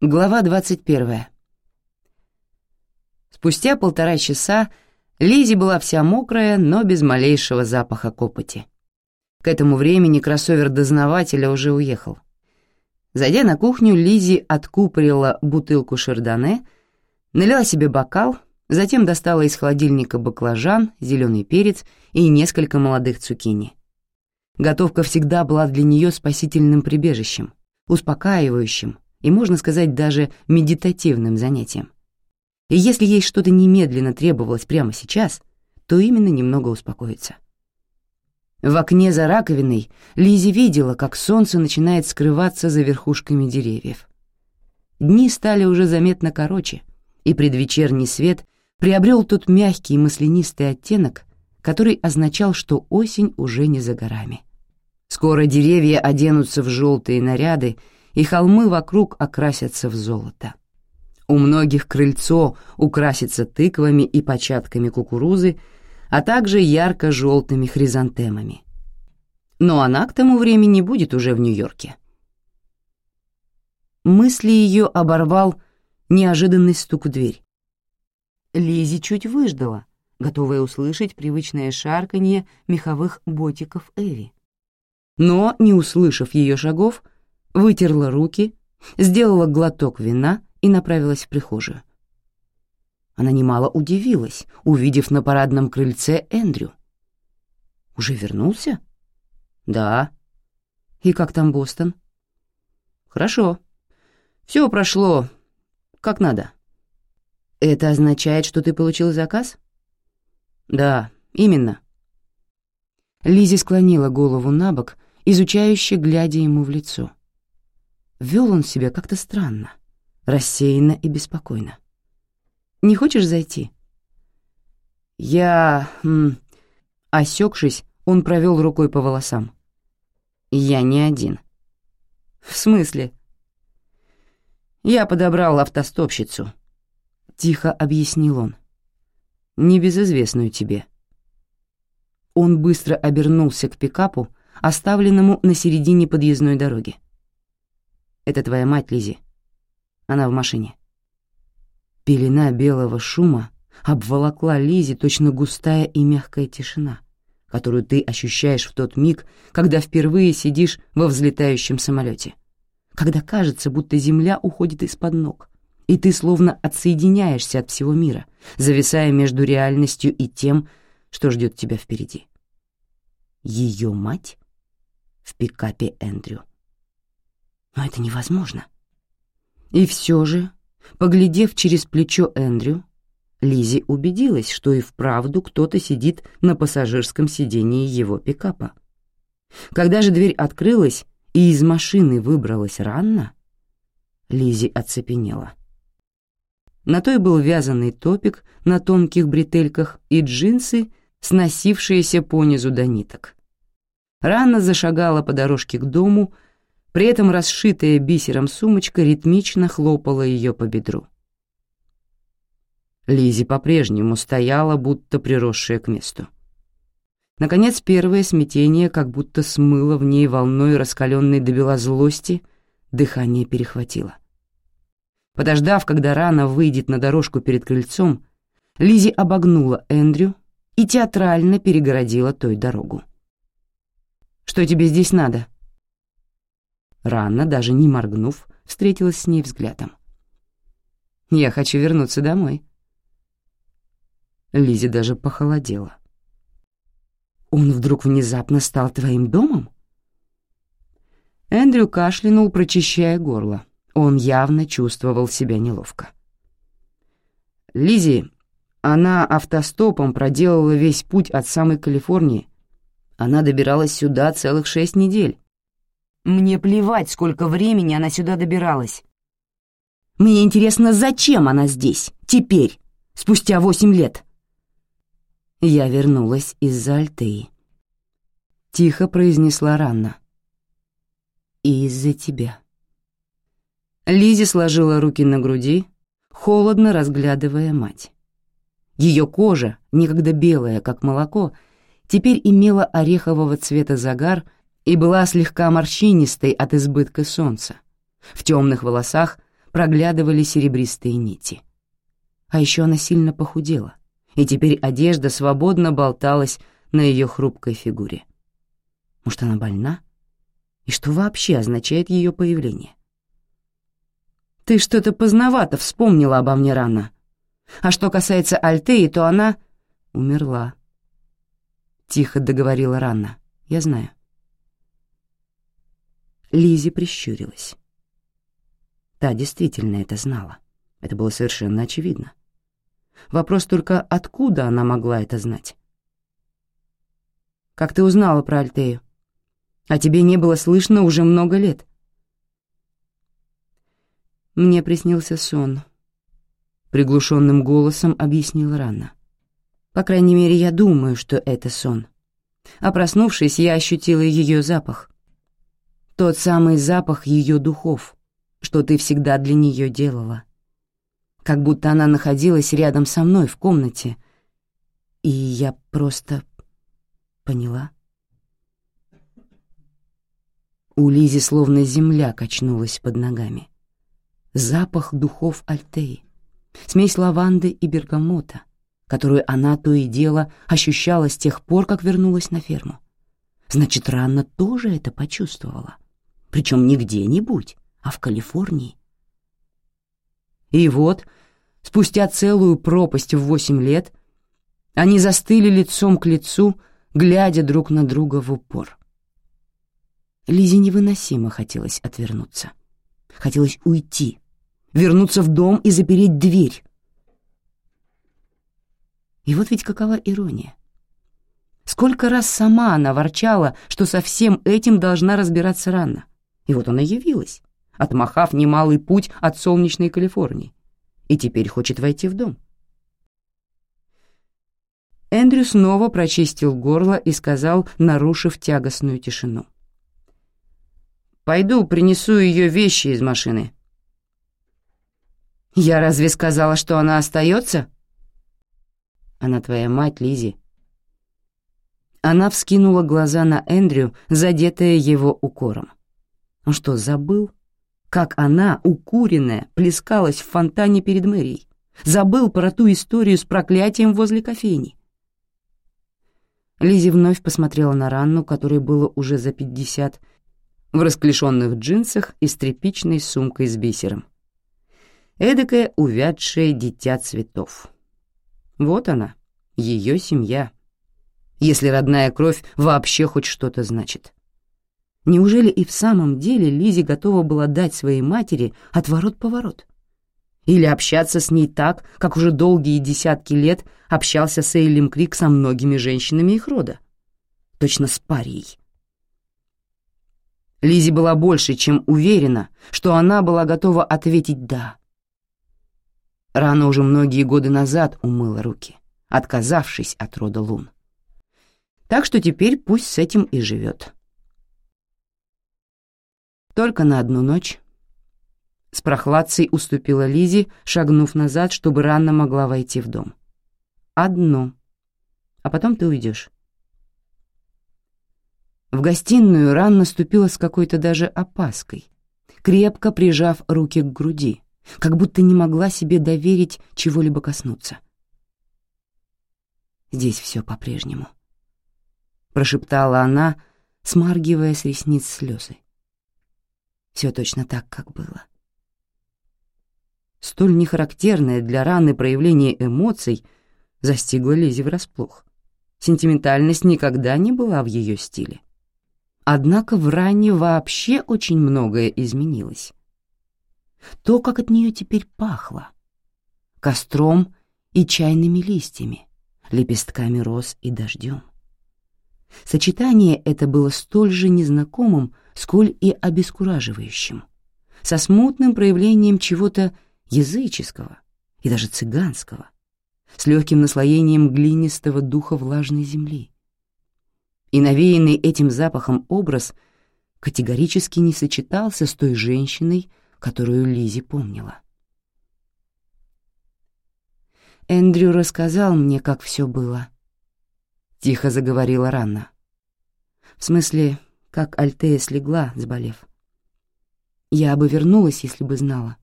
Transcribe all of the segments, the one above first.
Глава 21. Спустя полтора часа Лизи была вся мокрая, но без малейшего запаха копоти. К этому времени кроссовер дознавателя уже уехал. Зайдя на кухню, Лизи откупорила бутылку шардоне, налила себе бокал, затем достала из холодильника баклажан, зеленый перец и несколько молодых цукини. Готовка всегда была для нее спасительным прибежищем, успокаивающим, и, можно сказать, даже медитативным занятием. И если ей что-то немедленно требовалось прямо сейчас, то именно немного успокоиться. В окне за раковиной Лизи видела, как солнце начинает скрываться за верхушками деревьев. Дни стали уже заметно короче, и предвечерний свет приобрел тот мягкий маслянистый оттенок, который означал, что осень уже не за горами. Скоро деревья оденутся в желтые наряды и холмы вокруг окрасятся в золото. У многих крыльцо украсится тыквами и початками кукурузы, а также ярко-желтыми хризантемами. Но она к тому времени будет уже в Нью-Йорке. Мысли ее оборвал неожиданный стук в дверь. Лизи чуть выждала, готовая услышать привычное шарканье меховых ботиков Эви. Но, не услышав ее шагов, вытерла руки, сделала глоток вина и направилась в прихожую. Она немало удивилась, увидев на парадном крыльце Эндрю. «Уже вернулся?» «Да». «И как там Бостон?» «Хорошо. Все прошло как надо». «Это означает, что ты получил заказ?» «Да, именно». Лизи склонила голову на бок, изучающе глядя ему в лицо. Вел он себя как-то странно, рассеянно и беспокойно. «Не хочешь зайти?» «Я...» Осекшись, он провел рукой по волосам. «Я не один». «В смысле?» «Я подобрал автостопщицу», — тихо объяснил он. «Небезызвестную тебе». Он быстро обернулся к пикапу, оставленному на середине подъездной дороги. Это твоя мать, Лизи. Она в машине. Пелена белого шума обволокла Лизи точно густая и мягкая тишина, которую ты ощущаешь в тот миг, когда впервые сидишь во взлетающем самолете, когда кажется, будто земля уходит из-под ног, и ты словно отсоединяешься от всего мира, зависая между реальностью и тем, что ждет тебя впереди. Ее мать в пикапе Эндрю. Но это невозможно. И все же, поглядев через плечо Эндрю, Лизи убедилась, что и вправду кто-то сидит на пассажирском сидении его пикапа. Когда же дверь открылась и из машины выбралась Ранна, Лизи оцепенела. На той был вязаный топик на тонких бретельках и джинсы, сносившиеся понизу до ниток. Ранна зашагала по дорожке к дому, при этом расшитая бисером сумочка ритмично хлопала ее по бедру. Лизи по-прежнему стояла, будто приросшая к месту. Наконец, первое смятение как будто смыло в ней волной раскаленной до бела злости, дыхание перехватило. Подождав, когда рана выйдет на дорожку перед крыльцом, Лизи обогнула Эндрю и театрально перегородила той дорогу. «Что тебе здесь надо?» Ранна, даже не моргнув, встретилась с ней взглядом. «Я хочу вернуться домой». Лизе даже похолодела. «Он вдруг внезапно стал твоим домом?» Эндрю кашлянул, прочищая горло. Он явно чувствовал себя неловко. Лизи, она автостопом проделала весь путь от самой Калифорнии. Она добиралась сюда целых шесть недель. Мне плевать, сколько времени она сюда добиралась. Мне интересно, зачем она здесь, теперь, спустя восемь лет. Я вернулась из-за Альтеи. Тихо произнесла Ранна. И из-за тебя. Лизи сложила руки на груди, холодно разглядывая мать. Ее кожа, некогда белая, как молоко, теперь имела орехового цвета загар и была слегка морщинистой от избытка солнца. В темных волосах проглядывали серебристые нити. А еще она сильно похудела, и теперь одежда свободно болталась на ее хрупкой фигуре. Может, она больна? И что вообще означает ее появление? «Ты что-то поздновато вспомнила обо мне рано. А что касается Альтеи, то она умерла». Тихо договорила Ранна. «Я знаю». Лизи прищурилась. Та действительно это знала. Это было совершенно очевидно. Вопрос только, откуда она могла это знать? «Как ты узнала про Альтею? А тебе не было слышно уже много лет». «Мне приснился сон», — приглушенным голосом объяснила Ранна. «По крайней мере, я думаю, что это сон. А проснувшись, я ощутила ее запах. Тот самый запах ее духов, что ты всегда для нее делала. Как будто она находилась рядом со мной в комнате. И я просто поняла. У Лизи словно земля качнулась под ногами. Запах духов Альтеи, смесь лаванды и бергамота, которую она то и дело ощущала с тех пор, как вернулась на ферму. Значит, Ранна тоже это почувствовала. Причем не где-нибудь, а в Калифорнии. И вот, спустя целую пропасть в восемь лет, они застыли лицом к лицу, глядя друг на друга в упор. Лизе невыносимо хотелось отвернуться. Хотелось уйти, вернуться в дом и запереть дверь. И вот ведь какова ирония. Сколько раз сама она ворчала, что со всем этим должна разбираться рано. И вот она явилась отмахав немалый путь от солнечной Калифорнии, и теперь хочет войти в дом. Эндрю снова прочистил горло и сказал, нарушив тягостную тишину. «Пойду принесу ее вещи из машины». «Я разве сказала, что она остается?» «Она твоя мать, Лизи. Она вскинула глаза на Эндрю, задетая его укором. Он что, забыл? как она, укуренная, плескалась в фонтане перед мэрией. Забыл про ту историю с проклятием возле кофейни. Лизи вновь посмотрела на Ранну, которой было уже за пятьдесят, в расклешенных джинсах и с тряпичной сумкой с бисером. Эдакое увядшее дитя цветов. Вот она, ее семья. Если родная кровь вообще хоть что-то значит. Неужели и в самом деле Лизи готова была дать своей матери отворот-поворот? Или общаться с ней так, как уже долгие десятки лет общался Сейлим Крик со многими женщинами их рода? Точно с парией. Лизи была больше, чем уверена, что она была готова ответить «да». Рано уже многие годы назад умыла руки, отказавшись от рода лун. Так что теперь пусть с этим и живет. Только на одну ночь. С прохладцей уступила Лизи, шагнув назад, чтобы Ранна могла войти в дом. Одну. А потом ты уйдешь. В гостиную Ранна ступила с какой-то даже опаской, крепко прижав руки к груди, как будто не могла себе доверить чего-либо коснуться. «Здесь все по-прежнему», — прошептала она, смаргивая с ресниц слезы. Все точно так, как было. Столь нехарактерное для раны проявление эмоций застигло Лизи врасплох. Сентиментальность никогда не была в ее стиле. Однако в ране вообще очень многое изменилось. То, как от нее теперь пахло. Костром и чайными листьями, лепестками роз и дождем. Сочетание это было столь же незнакомым, сколь и обескураживающим, со смутным проявлением чего-то языческого и даже цыганского, с легким наслоением глинистого духа влажной земли. И навеянный этим запахом образ категорически не сочетался с той женщиной, которую Лизи помнила. Эндрю рассказал мне, как все было. — тихо заговорила Ранна. «В смысле, как Альтея слегла, заболев. Я бы вернулась, если бы знала.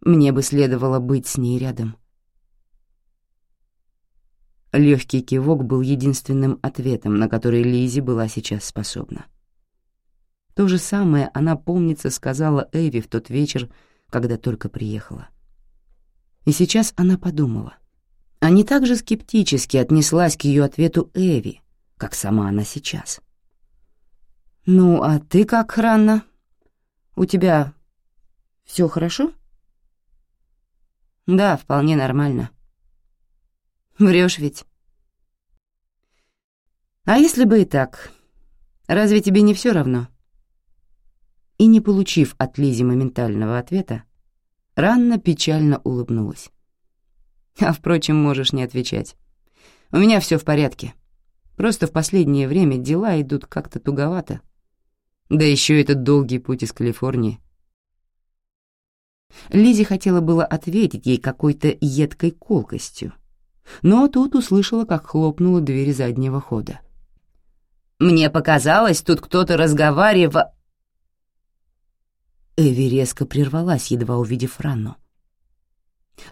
Мне бы следовало быть с ней рядом». Легкий кивок был единственным ответом, на который Лизи была сейчас способна. То же самое она, помнится, сказала Эви в тот вечер, когда только приехала. И сейчас она подумала, а не так же скептически отнеслась к ее ответу Эви, как сама она сейчас. «Ну, а ты как, Ранна? У тебя все хорошо?» «Да, вполне нормально». Врешь ведь?» «А если бы и так, разве тебе не все равно?» И не получив от Лизи моментального ответа, Ранна печально улыбнулась. «А, впрочем, можешь не отвечать. У меня все в порядке. Просто в последнее время дела идут как-то туговато. Да еще этот долгий путь из Калифорнии». Лизи хотела было ответить ей какой-то едкой колкостью, но тут услышала, как хлопнула дверь заднего хода. «Мне показалось, тут кто-то разговаривал...» Эви резко прервалась, едва увидев Ранну.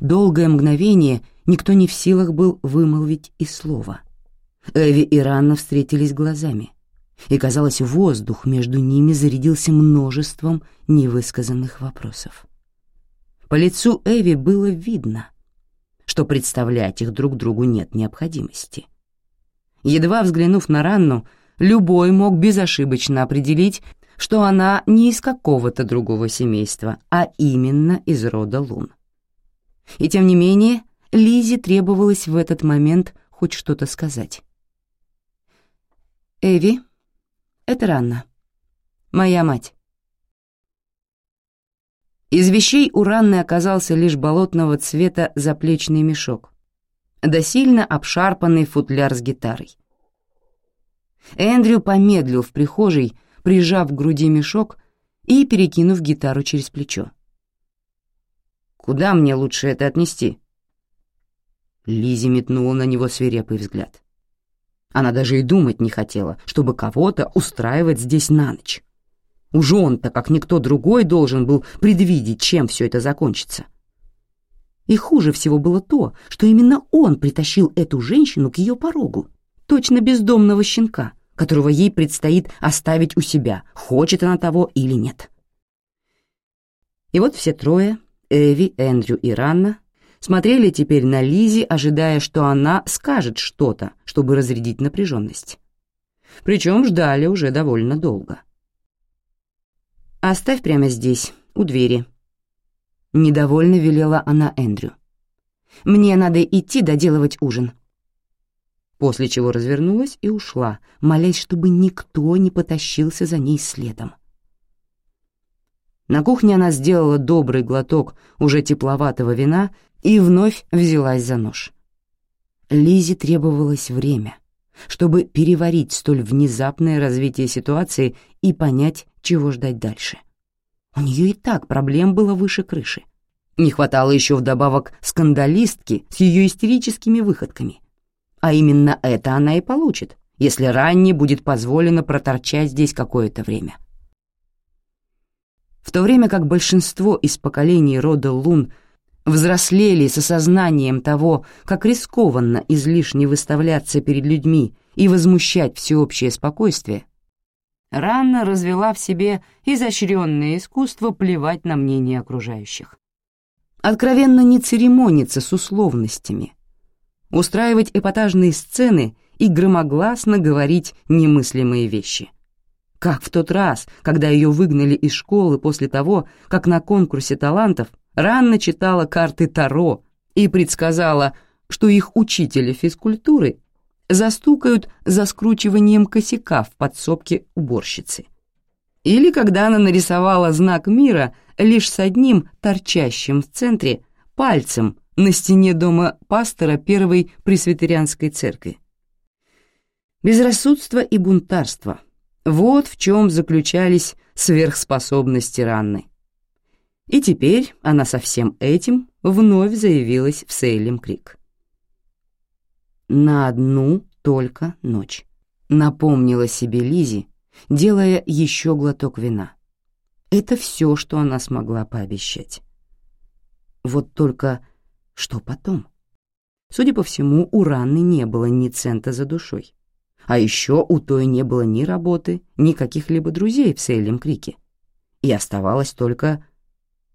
Долгое мгновение никто не в силах был вымолвить и слова. Эви и Ранна встретились глазами, и, казалось, воздух между ними зарядился множеством невысказанных вопросов. По лицу Эви было видно, что представлять их друг другу нет необходимости. Едва взглянув на Ранну, любой мог безошибочно определить, что она не из какого-то другого семейства, а именно из рода Лун. И тем не менее, Лизе требовалось в этот момент хоть что-то сказать. «Эви, это Ранна, моя мать». Из вещей у Ранны оказался лишь болотного цвета заплечный мешок, да сильно обшарпанный футляр с гитарой. Эндрю помедлил в прихожей, прижав к груди мешок и перекинув гитару через плечо. «Куда мне лучше это отнести?» Лизи метнула на него свирепый взгляд. Она даже и думать не хотела, чтобы кого-то устраивать здесь на ночь. Уж он-то, как никто другой, должен был предвидеть, чем все это закончится. И хуже всего было то, что именно он притащил эту женщину к ее порогу, точно бездомного щенка — которого ей предстоит оставить у себя, хочет она того или нет. И вот все трое, Эви, Эндрю и Ранна, смотрели теперь на Лизи, ожидая, что она скажет что-то, чтобы разрядить напряженность. Причем ждали уже довольно долго. «Оставь прямо здесь, у двери», — недовольно велела она Эндрю. «Мне надо идти доделывать ужин» после чего развернулась и ушла, молясь, чтобы никто не потащился за ней следом. На кухне она сделала добрый глоток уже тепловатого вина и вновь взялась за нож. Лизе требовалось время, чтобы переварить столь внезапное развитие ситуации и понять, чего ждать дальше. У нее и так проблем было выше крыши. Не хватало еще вдобавок скандалистки с ее истерическими выходками. А именно это она и получит, если ранее будет позволено проторчать здесь какое-то время. В то время как большинство из поколений рода Лун взрослели с осознанием того, как рискованно излишне выставляться перед людьми и возмущать всеобщее спокойствие, Ранна развела в себе изощренное искусство плевать на мнение окружающих. Откровенно не церемониться с условностями, устраивать эпатажные сцены и громогласно говорить немыслимые вещи. Как в тот раз, когда ее выгнали из школы после того, как на конкурсе талантов Ранна читала карты Таро и предсказала, что их учителя физкультуры застукают за скручиванием косяка в подсобке уборщицы. Или когда она нарисовала знак мира лишь с одним торчащим в центре пальцем на стене дома пастора Первой Пресвитерианской церкви. Безрассудство и бунтарство — вот в чем заключались сверхспособности Ранны. И теперь она со всем этим вновь заявилась в Сейлем Крик. «На одну только ночь. Напомнила себе Лизи, делая еще глоток вина. Это все, что она смогла пообещать. Вот только что потом? Судя по всему, у Ранны не было ни цента за душой. А еще у той не было ни работы, ни каких-либо друзей в Сейлем Крике. И оставалось только...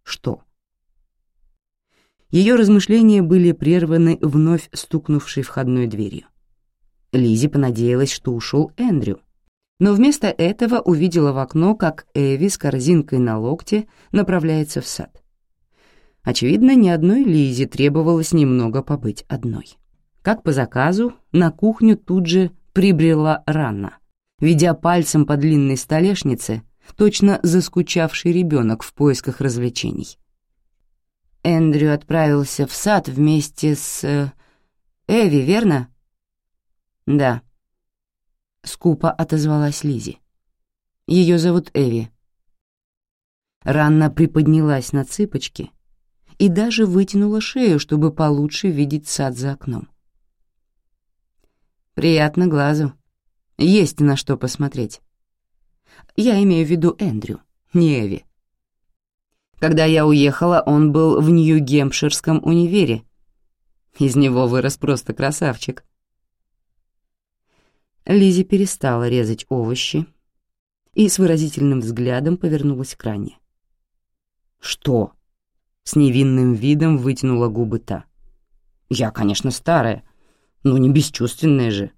что? Ее размышления были прерваны вновь стукнувшей входной дверью. Лизи понадеялась, что ушел Эндрю, но вместо этого увидела в окно, как Эви с корзинкой на локте направляется в сад. Очевидно, ни одной Лизе требовалось немного побыть одной. Как по заказу, на кухню тут же прибрела рано, ведя пальцем по длинной столешнице, точно заскучавший ребенок в поисках развлечений. Эндрю отправился в сад вместе с... Э, Эви, верно? Да. Скупо отозвалась Лизи. Ее зовут Эви. Ранна приподнялась на цыпочки и даже вытянула шею, чтобы получше видеть сад за окном. Приятно глазу. Есть на что посмотреть. Я имею в виду Эндрю, не Эви. Когда я уехала, он был в Нью-Гемпширском универе. Из него вырос просто красавчик. Лизи перестала резать овощи и с выразительным взглядом повернулась к Ране. «Что?» — с невинным видом вытянула губы та. «Я, конечно, старая, но не бесчувственная же».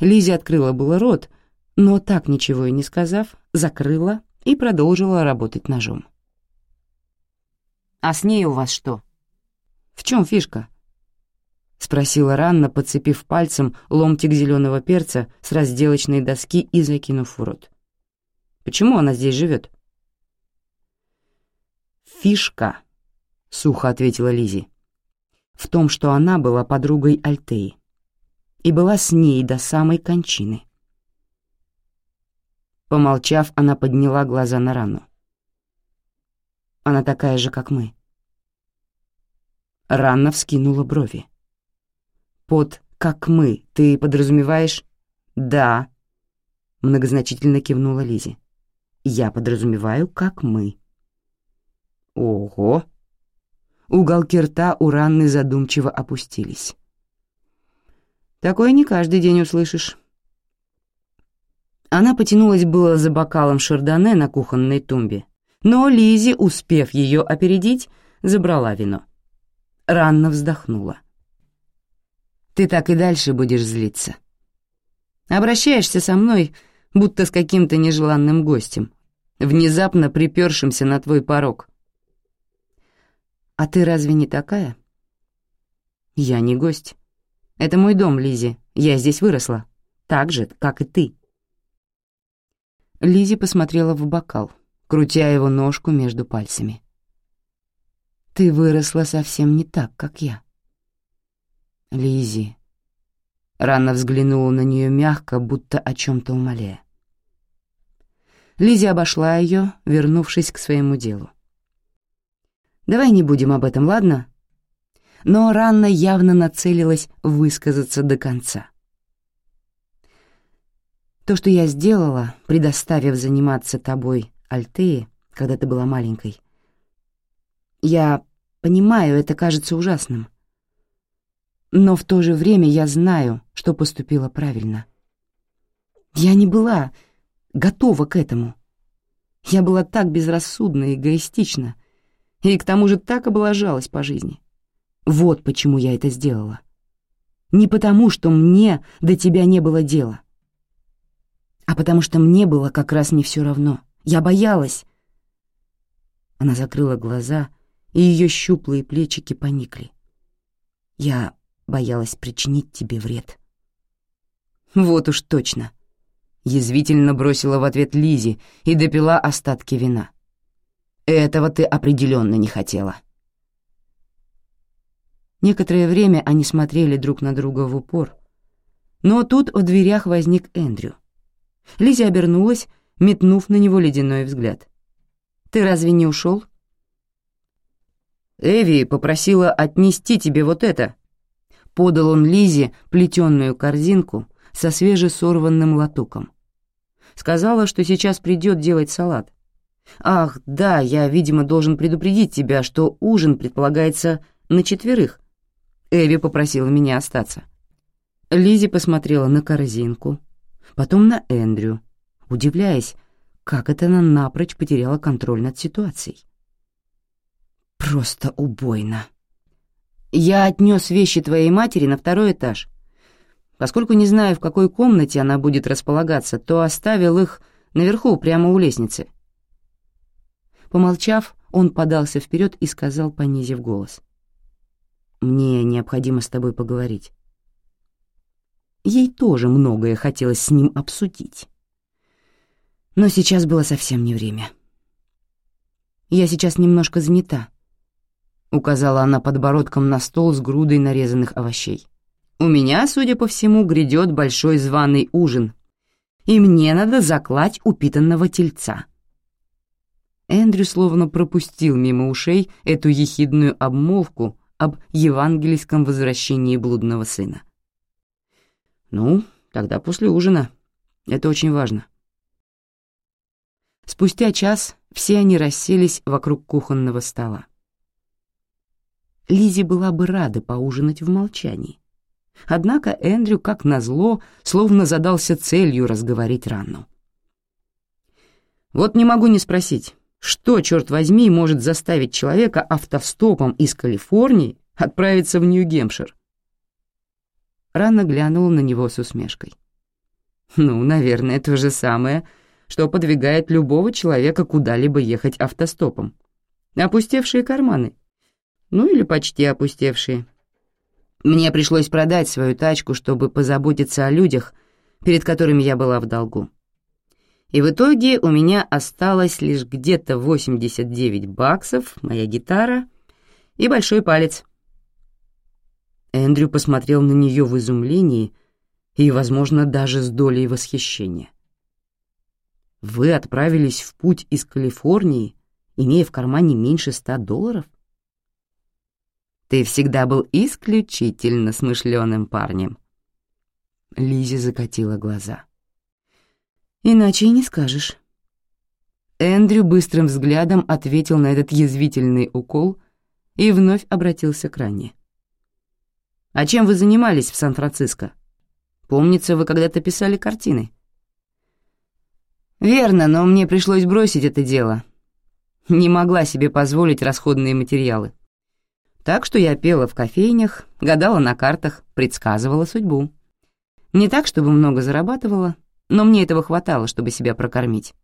Лизи открыла было рот, но так ничего и не сказав, закрыла и продолжила работать ножом. «А с ней у вас что?» «В чем фишка?» — спросила Ранна, подцепив пальцем ломтик зеленого перца с разделочной доски и закинув в рот. «Почему она здесь живет?» «Фишка», — сухо ответила Лизи, — «в том, что она была подругой Альтеи и была с ней до самой кончины». Помолчав, она подняла глаза на рану. Она такая же, как мы. Ранна вскинула брови. Под «как мы» ты подразумеваешь «да», — многозначительно кивнула Лизи. «Я подразумеваю, как мы». «Ого!» Уголки рта у Ранны задумчиво опустились. «Такое не каждый день услышишь». Она потянулась было за бокалом шардоне на кухонной тумбе, но Лизи, успев ее опередить, забрала вино. Ранно вздохнула. «Ты так и дальше будешь злиться. Обращаешься со мной, будто с каким-то нежеланным гостем, внезапно припершимся на твой порог. А ты разве не такая?» «Я не гость. Это мой дом, Лизи. Я здесь выросла. Так же, как и ты». Лизи посмотрела в бокал, крутя его ножку между пальцами. «Ты выросла совсем не так, как я». Лизи. Ранна взглянула на нее мягко, будто о чем-то умоляя. Лизи обошла ее, вернувшись к своему делу. «Давай не будем об этом, ладно?» Но Ранна явно нацелилась высказаться до конца. То, что я сделала, предоставив заниматься тобой Альтее, когда ты была маленькой. Я понимаю, это кажется ужасным. Но в то же время я знаю, что поступила правильно. Я не была готова к этому. Я была так безрассудна и эгоистична, и к тому же так облажалась по жизни. Вот почему я это сделала. Не потому, что мне до тебя не было дела — а потому что мне было как раз не все равно. Я боялась. Она закрыла глаза, и ее щуплые плечики поникли. Я боялась причинить тебе вред. Вот уж точно. Язвительно бросила в ответ Лизи и допила остатки вина. Этого ты определенно не хотела. Некоторое время они смотрели друг на друга в упор, но тут в дверях возник Эндрю. Лиза обернулась, метнув на него ледяной взгляд. «Ты разве не ушел?» «Эви попросила отнести тебе вот это». Подал он Лизе плетеную корзинку со свежесорванным латуком. Сказала, что сейчас придет делать салат. «Ах, да, я, видимо, должен предупредить тебя, что ужин предполагается на четверых». Эви попросила меня остаться. Лизи посмотрела на корзинку, потом на Эндрю, удивляясь, как это она напрочь потеряла контроль над ситуацией. «Просто убойно», я отнес вещи твоей матери на второй этаж. Поскольку не знаю, в какой комнате она будет располагаться, то оставил их наверху, прямо у лестницы. Помолчав, он подался вперед и сказал, понизив голос. «Мне необходимо с тобой поговорить». Ей тоже многое хотелось с ним обсудить. Но сейчас было совсем не время. Я сейчас немножко занята, указала она подбородком на стол с грудой нарезанных овощей. «У меня, судя по всему, грядет большой званый ужин, и мне надо заклать упитанного тельца». Эндрю словно пропустил мимо ушей эту ехидную обмолвку об евангельском возвращении блудного сына. «Ну, тогда после ужина. Это очень важно». Спустя час все они расселись вокруг кухонного стола. Лизи была бы рада поужинать в молчании. Однако Эндрю, как назло, словно задался целью разговорить Ранну. «Вот не могу не спросить, что, черт возьми, может заставить человека автостопом из Калифорнии отправиться в Нью-Гемпшир?» Ранна глянула на него с усмешкой. «Ну, наверное, то же самое, что подвигает любого человека куда-либо ехать автостопом. Опустевшие карманы» ну или почти опустевшие. Мне пришлось продать свою тачку, чтобы позаботиться о людях, перед которыми я была в долгу. И в итоге у меня осталось лишь где-то 89 баксов, моя гитара и большой палец. Эндрю посмотрел на нее в изумлении и, возможно, даже с долей восхищения. «Вы отправились в путь из Калифорнии, имея в кармане меньше ста долларов?» Ты всегда был исключительно смышленым парнем». Лизи закатила глаза. «Иначе и не скажешь». Эндрю быстрым взглядом ответил на этот язвительный укол и вновь обратился к Ранне. «А чем вы занимались в Сан-Франциско? Помнится, вы когда-то писали картины». «Верно, но мне пришлось бросить это дело. Не могла себе позволить расходные материалы. Так что я пела в кофейнях, гадала на картах, предсказывала судьбу. Не так, чтобы много зарабатывала, но мне этого хватало, чтобы себя прокормить.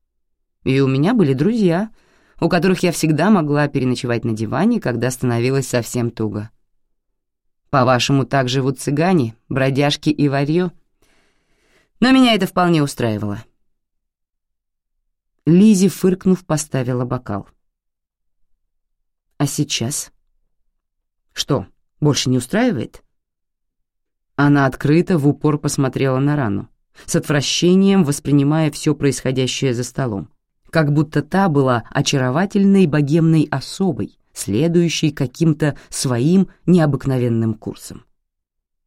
И у меня были друзья, у которых я всегда могла переночевать на диване, когда становилось совсем туго. По-вашему, так живут цыгане, бродяжки и варьё? Но меня это вполне устраивало. Лизи, фыркнув, поставила бокал. А сейчас? Что, больше не устраивает? Она открыто в упор посмотрела на рану, с отвращением воспринимая все происходящее за столом, как будто та была очаровательной богемной особой, следующей каким-то своим необыкновенным курсом.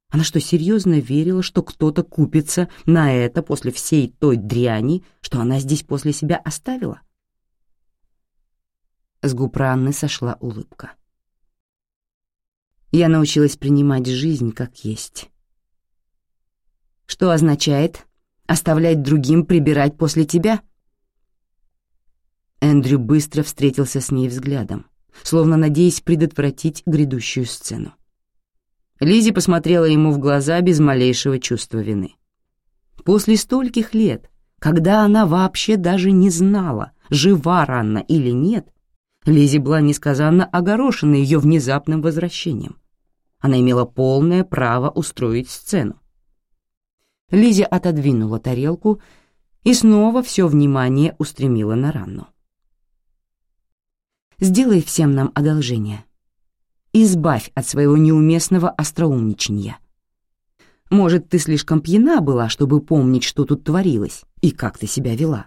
Она что, серьезно верила, что кто-то купится на это после всей той дряни, что она здесь после себя оставила? С губ Ранны сошла улыбка. Я научилась принимать жизнь как есть. Что означает оставлять другим прибирать после тебя? Эндрю быстро встретился с ней взглядом, словно надеясь предотвратить грядущую сцену. Лизи посмотрела ему в глаза без малейшего чувства вины. После стольких лет, когда она вообще даже не знала, жива Ранна или нет, Лизи была несказанно огорошена ее внезапным возвращением. Она имела полное право устроить сцену. Лиза отодвинула тарелку и снова все внимание устремила на Ранну. «Сделай всем нам одолжение. Избавь от своего неуместного остроумничания. Может, ты слишком пьяна была, чтобы помнить, что тут творилось и как ты себя вела.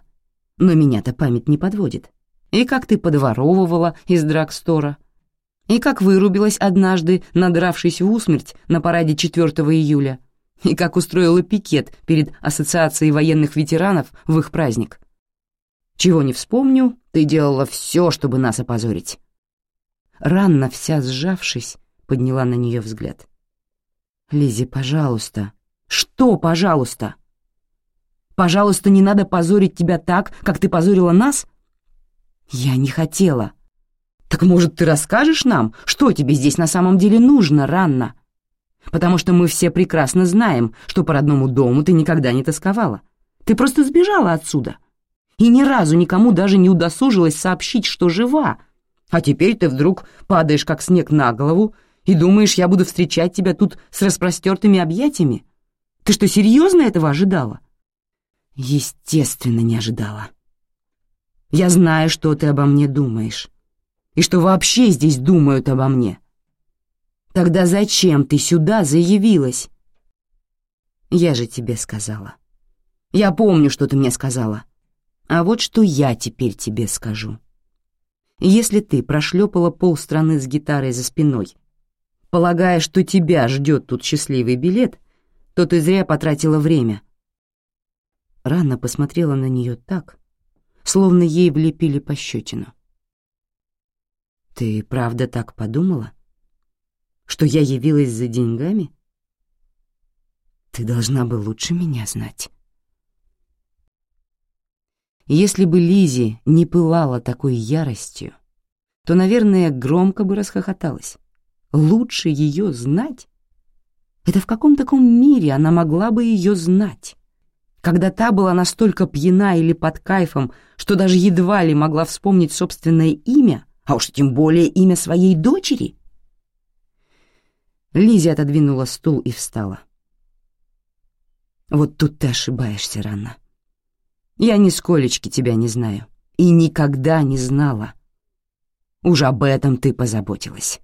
Но меня-то память не подводит. И как ты подворовывала из драгстора, И как вырубилась однажды, надравшись в усмерть на параде 4 июля, и как устроила пикет перед Ассоциацией военных ветеранов в их праздник. Чего не вспомню, ты делала все, чтобы нас опозорить. Ранна, вся сжавшись, подняла на нее взгляд. Лизи, пожалуйста. Что, пожалуйста? Пожалуйста, не надо позорить тебя так, как ты позорила нас? Я не хотела. Так, может, ты расскажешь нам, что тебе здесь на самом деле нужно, Ранна? Потому что мы все прекрасно знаем, что по родному дому ты никогда не тосковала. Ты просто сбежала отсюда. И ни разу никому даже не удосужилась сообщить, что жива. А теперь ты вдруг падаешь, как снег на голову, и думаешь, я буду встречать тебя тут с распростертыми объятиями? Ты что, серьезно этого ожидала? Естественно, не ожидала. Я знаю, что ты обо мне думаешь, и что вообще здесь думают обо мне. Тогда зачем ты сюда заявилась? Я же тебе сказала. Я помню, что ты мне сказала. А вот что я теперь тебе скажу. Если ты прошлепала полстраны с гитарой за спиной, полагая, что тебя ждет тут счастливый билет, то ты зря потратила время. Рана посмотрела на нее так, словно ей влепили пощечину. «Ты правда так подумала? Что я явилась за деньгами? Ты должна бы лучше меня знать». Если бы Лизи не пылала такой яростью, то, наверное, громко бы расхохоталась. Лучше ее знать? Это в каком таком мире она могла бы ее знать? Когда та была настолько пьяна или под кайфом, что даже едва ли могла вспомнить собственное имя, а уж тем более имя своей дочери? Лизи отодвинула стул и встала. Вот тут ты ошибаешься, Ранна. Я нисколечки тебя не знаю и никогда не знала. Уж об этом ты позаботилась.